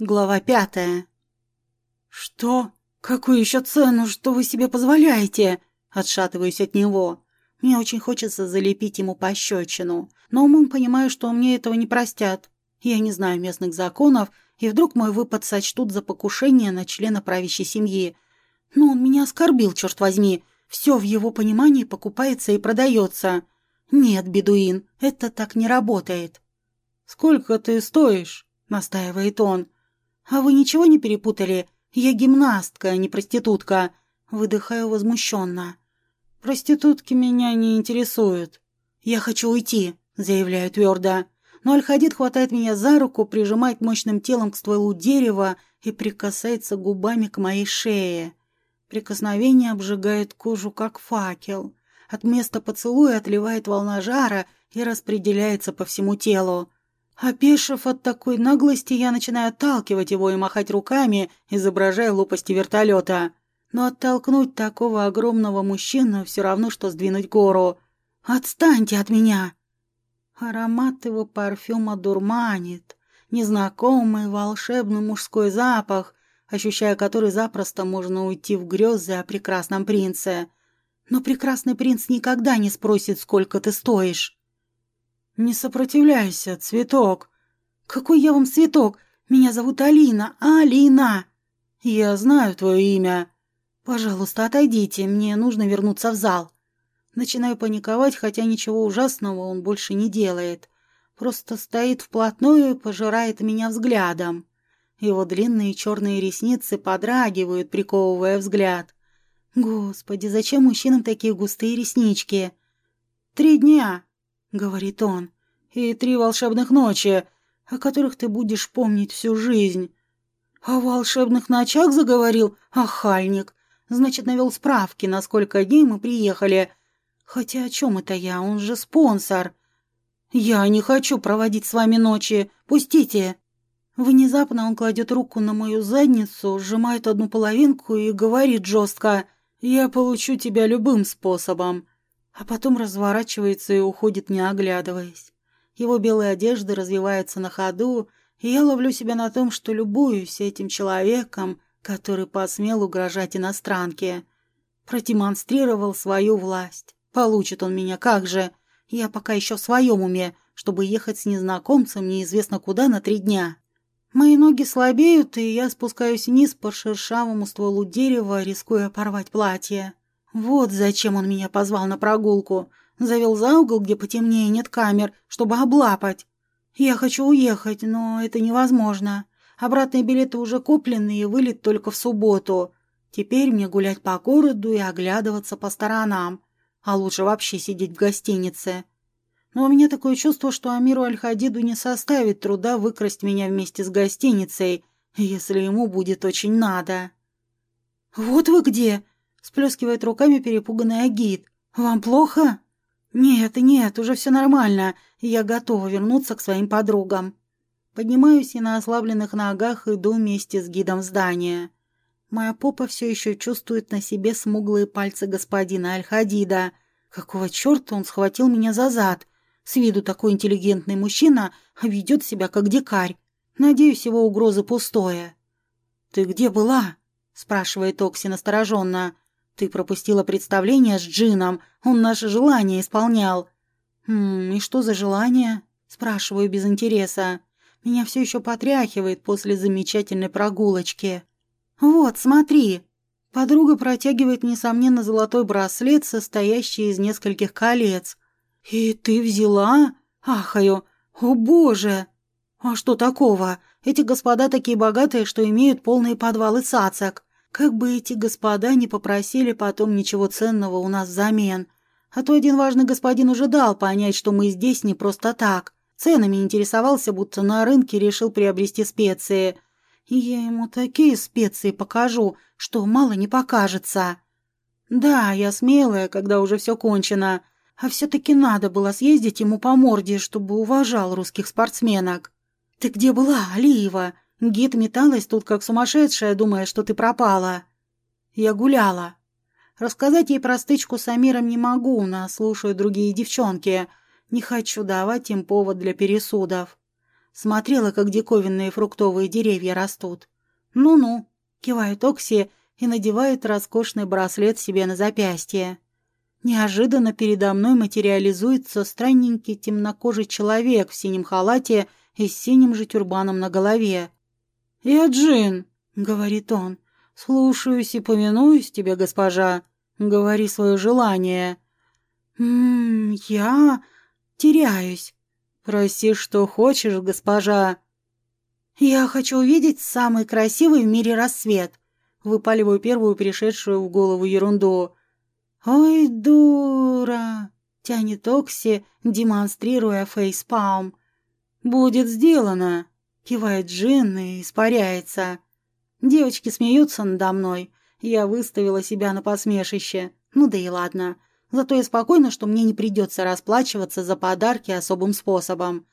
Глава пятая. «Что? Какую еще цену? Что вы себе позволяете?» Отшатываюсь от него. Мне очень хочется залепить ему пощечину, но умом понимаю, что мне этого не простят. Я не знаю местных законов, и вдруг мой выпад сочтут за покушение на члена правящей семьи. Но он меня оскорбил, черт возьми. Все в его понимании покупается и продается. Нет, бедуин, это так не работает. «Сколько ты стоишь?» — настаивает он. «А вы ничего не перепутали? Я гимнастка, а не проститутка». Выдыхаю возмущенно. «Проститутки меня не интересуют». «Я хочу уйти», — заявляю твердо. Но Аль-Хадид хватает меня за руку, прижимает мощным телом к стволу дерева и прикасается губами к моей шее. Прикосновение обжигает кожу, как факел. От места поцелуя отливает волна жара и распределяется по всему телу. Опешив от такой наглости, я начинаю отталкивать его и махать руками, изображая лопасти вертолета. Но оттолкнуть такого огромного мужчину все равно, что сдвинуть гору. «Отстаньте от меня!» Аромат его парфюма дурманит. Незнакомый волшебный мужской запах, ощущая который запросто можно уйти в грезы о прекрасном принце. Но прекрасный принц никогда не спросит, сколько ты стоишь. «Не сопротивляйся, цветок!» «Какой я вам цветок? Меня зовут Алина, Алина!» «Я знаю твое имя!» «Пожалуйста, отойдите, мне нужно вернуться в зал». Начинаю паниковать, хотя ничего ужасного он больше не делает. Просто стоит вплотную и пожирает меня взглядом. Его длинные черные ресницы подрагивают, приковывая взгляд. Господи, зачем мужчинам такие густые реснички? Три дня, говорит он, и три волшебных ночи, о которых ты будешь помнить всю жизнь. О волшебных ночах заговорил охальник. Значит, навел справки, на сколько дней мы приехали. Хотя о чем это я? Он же спонсор. Я не хочу проводить с вами ночи. Пустите. Внезапно он кладет руку на мою задницу, сжимает одну половинку и говорит жестко «Я получу тебя любым способом» а потом разворачивается и уходит, не оглядываясь. Его белые одежды развиваются на ходу, и я ловлю себя на том, что любуюсь этим человеком, который посмел угрожать иностранке. Продемонстрировал свою власть. Получит он меня как же? Я пока еще в своем уме, чтобы ехать с незнакомцем неизвестно куда на три дня. Мои ноги слабеют, и я спускаюсь вниз по шершавому стволу дерева, рискуя порвать платье. Вот зачем он меня позвал на прогулку. Завел за угол, где потемнее нет камер, чтобы облапать. Я хочу уехать, но это невозможно. Обратные билеты уже куплены и вылет только в субботу. Теперь мне гулять по городу и оглядываться по сторонам. А лучше вообще сидеть в гостинице. Но у меня такое чувство, что Амиру Аль-Хадиду не составит труда выкрасть меня вместе с гостиницей, если ему будет очень надо. «Вот вы где!» Сплескивает руками перепуганный Агит. «Вам плохо?» «Нет, нет, уже все нормально. Я готова вернуться к своим подругам». Поднимаюсь и на ослабленных ногах иду вместе с гидом в здание. Моя попа все еще чувствует на себе смуглые пальцы господина Аль-Хадида. Какого черта он схватил меня за зад? С виду такой интеллигентный мужчина, а ведет себя как дикарь. Надеюсь, его угрозы пустое. «Ты где была?» – спрашивает Окси настороженно. Ты пропустила представление с Джином. Он наше желание исполнял. Хм, и что за желание? Спрашиваю без интереса. Меня все еще потряхивает после замечательной прогулочки. Вот, смотри. Подруга протягивает, несомненно, золотой браслет, состоящий из нескольких колец. И ты взяла? Ахаю. О, боже! А что такого? Эти господа такие богатые, что имеют полные подвалы цацок. Как бы эти господа не попросили потом ничего ценного у нас взамен. А то один важный господин уже дал понять, что мы здесь не просто так. Ценами интересовался, будто на рынке решил приобрести специи. И я ему такие специи покажу, что мало не покажется. Да, я смелая, когда уже все кончено. А все-таки надо было съездить ему по морде, чтобы уважал русских спортсменок. «Ты где была, Алиева?» Гид металась тут как сумасшедшая, думая, что ты пропала. Я гуляла. Рассказать ей про стычку с Амиром не могу, нас слушают другие девчонки. Не хочу давать им повод для пересудов. Смотрела, как диковинные фруктовые деревья растут. «Ну-ну», — кивает Окси и надевает роскошный браслет себе на запястье. Неожиданно передо мной материализуется странненький темнокожий человек в синем халате и с синим же тюрбаном на голове. «Я Джин», — говорит он. «Слушаюсь и повинуюсь тебе, госпожа. Говори свое желание». «Ммм, я теряюсь. Проси, что хочешь, госпожа». «Я хочу увидеть самый красивый в мире рассвет», — выпаливаю первую пришедшую в голову ерунду. «Ой, дура!» — тянет Окси, демонстрируя фейспалм. «Будет сделано!» — кивает Джин и испаряется. Девочки смеются надо мной. Я выставила себя на посмешище. Ну да и ладно. Зато я спокойна, что мне не придется расплачиваться за подарки особым способом.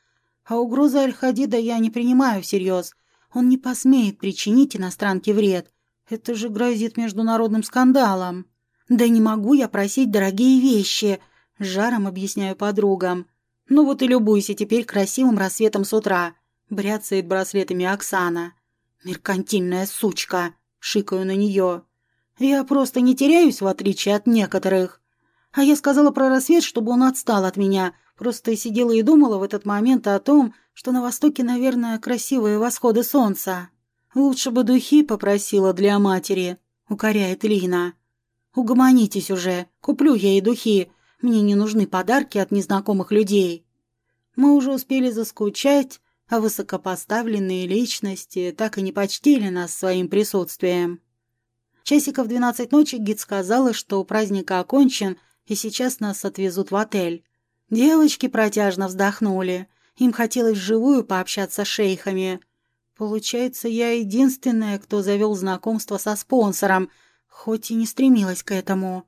А угрозы Аль-Хадида я не принимаю всерьез. Он не посмеет причинить иностранке вред. Это же грозит международным скандалом. Да не могу я просить дорогие вещи, жаром объясняю подругам. Ну вот и любуйся теперь красивым рассветом с утра, бряцает браслетами Оксана. Меркантильная сучка, шикаю на нее. Я просто не теряюсь, в отличие от некоторых. А я сказала про рассвет, чтобы он отстал от меня. Просто сидела и думала в этот момент о том, что на востоке, наверное, красивые восходы солнца. Лучше бы духи попросила для матери, укоряет Лина. Угомонитесь уже, куплю я и духи. Мне не нужны подарки от незнакомых людей. Мы уже успели заскучать, а высокопоставленные личности так и не почтили нас своим присутствием. Часиков двенадцать ночи гид сказала, что праздник окончен, и сейчас нас отвезут в отель. Девочки протяжно вздохнули. Им хотелось вживую пообщаться с шейхами. Получается, я единственная, кто завел знакомство со спонсором, хоть и не стремилась к этому.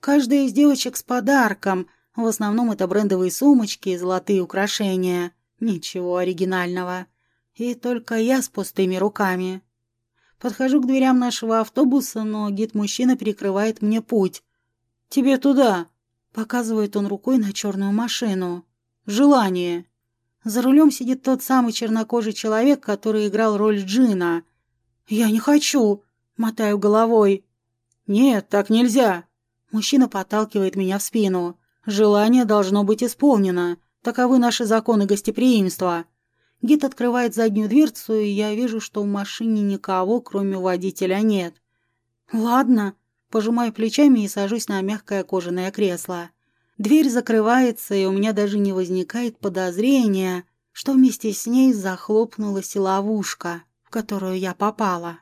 Каждая из девочек с подарком, в основном это брендовые сумочки и золотые украшения. Ничего оригинального. И только я с пустыми руками. Подхожу к дверям нашего автобуса, но гид-мужчина перекрывает мне путь. «Тебе туда!» — показывает он рукой на черную машину. «Желание!» За рулем сидит тот самый чернокожий человек, который играл роль Джина. «Я не хочу!» — мотаю головой. «Нет, так нельзя!» Мужчина подталкивает меня в спину. «Желание должно быть исполнено. Таковы наши законы гостеприимства». Гид открывает заднюю дверцу, и я вижу, что в машине никого, кроме водителя, нет. «Ладно», пожимаю плечами и сажусь на мягкое кожаное кресло. Дверь закрывается, и у меня даже не возникает подозрения, что вместе с ней захлопнулась ловушка, в которую я попала.